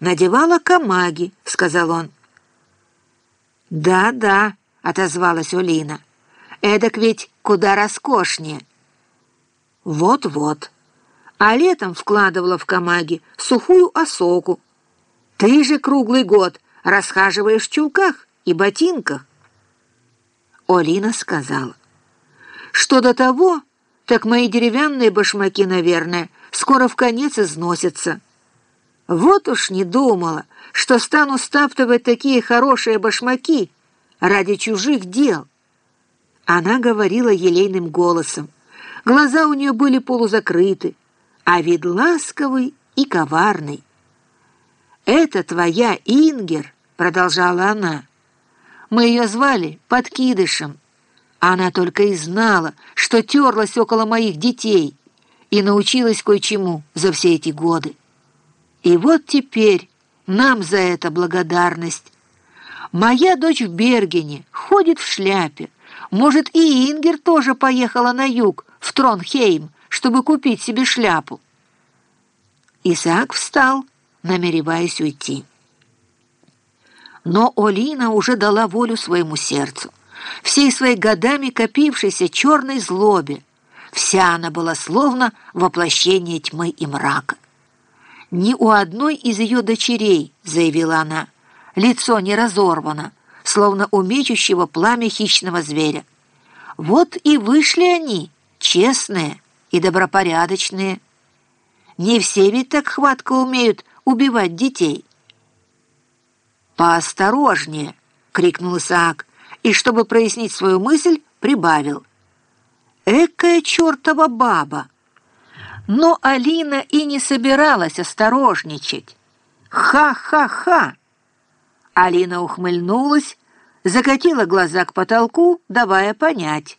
надевала камаги», — сказал он. «Да-да», — отозвалась Олина. «Эдак ведь куда роскошнее». «Вот-вот. А летом вкладывала в камаги сухую осоку. Ты же круглый год расхаживаешь в чулках и ботинках». Олина сказала. «Что до того, так мои деревянные башмаки, наверное, скоро в конец износятся». Вот уж не думала, что стану стаптывать такие хорошие башмаки ради чужих дел. Она говорила елейным голосом. Глаза у нее были полузакрыты, а вид ласковый и коварный. «Это твоя Ингер», — продолжала она. «Мы ее звали Подкидышем. Она только и знала, что терлась около моих детей и научилась кое-чему за все эти годы. И вот теперь нам за это благодарность. Моя дочь в Бергене, ходит в шляпе. Может, и Ингер тоже поехала на юг, в Тронхейм, чтобы купить себе шляпу. Исаак встал, намереваясь уйти. Но Олина уже дала волю своему сердцу, всей своей годами копившейся черной злобе. Вся она была словно воплощение тьмы и мрака ни у одной из ее дочерей», — заявила она. «Лицо не разорвано, словно у мечущего пламя хищного зверя. Вот и вышли они, честные и добропорядочные. Не все ведь так хватко умеют убивать детей». «Поосторожнее!» — крикнул Исаак, и, чтобы прояснить свою мысль, прибавил. «Экая чертова баба!» Но Алина и не собиралась осторожничать. «Ха-ха-ха!» Алина ухмыльнулась, закатила глаза к потолку, давая понять.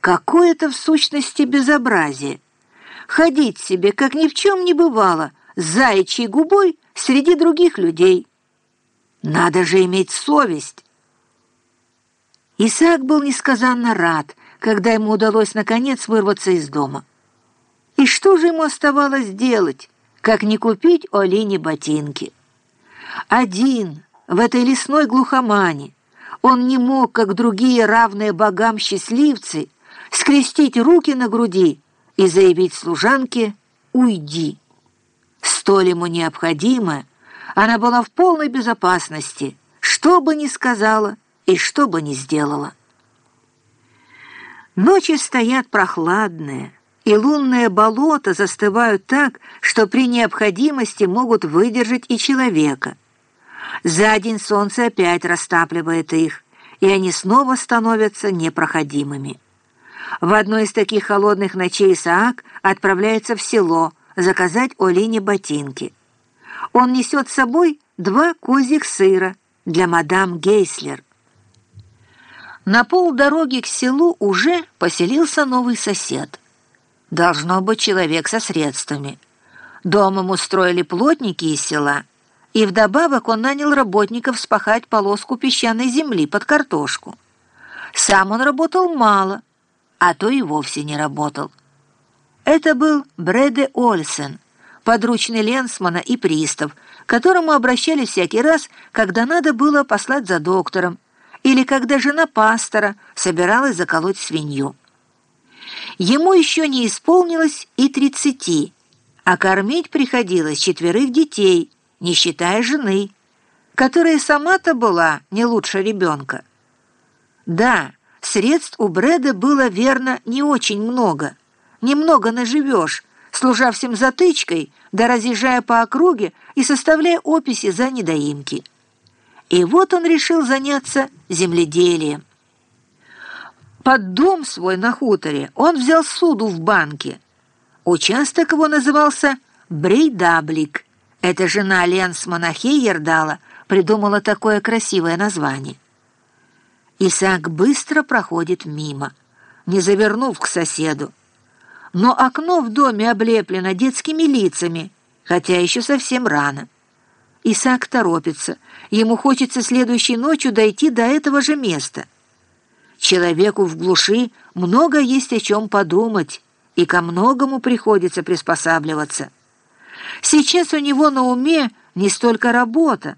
Какое-то в сущности безобразие. Ходить себе, как ни в чем не бывало, с заячьей губой среди других людей. Надо же иметь совесть. Исаак был несказанно рад, когда ему удалось наконец вырваться из дома. И что же ему оставалось делать, как не купить Олине ботинки? Один, в этой лесной глухомане, он не мог, как другие равные богам счастливцы, скрестить руки на груди и заявить служанке «Уйди». Столь ему необходимо, она была в полной безопасности, что бы ни сказала и что бы ни сделала. Ночи стоят прохладные, и лунные болота застывают так, что при необходимости могут выдержать и человека. За день солнце опять растапливает их, и они снова становятся непроходимыми. В одной из таких холодных ночей Саак отправляется в село заказать Олине ботинки. Он несет с собой два козьих сыра для мадам Гейслер. На полдороги к селу уже поселился новый сосед — Должно быть человек со средствами. Дом ему строили плотники из села, и вдобавок он нанял работников спахать полоску песчаной земли под картошку. Сам он работал мало, а то и вовсе не работал. Это был Бреде Ольсен, подручный Ленсмана и пристав, к которому обращались всякий раз, когда надо было послать за доктором, или когда жена пастора собиралась заколоть свинью. Ему еще не исполнилось и тридцати, а кормить приходилось четверых детей, не считая жены, которая сама-то была не лучше ребенка. Да, средств у Брэда было, верно, не очень много. Немного наживешь, служа всем затычкой, да разъезжая по округе и составляя описи за недоимки. И вот он решил заняться земледелием. Под дом свой на хуторе он взял суду в банке. Участок его назывался Брейдаблик. Эта жена Ленсмана Хейердала придумала такое красивое название. Исаак быстро проходит мимо, не завернув к соседу. Но окно в доме облеплено детскими лицами, хотя еще совсем рано. Исаак торопится. Ему хочется следующей ночью дойти до этого же места — Человеку в глуши много есть о чем подумать, и ко многому приходится приспосабливаться. Сейчас у него на уме не столько работа,